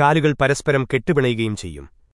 കാലുകൾ പരസ്പരം കെട്ടുപിണയുകയും ചെയ്യും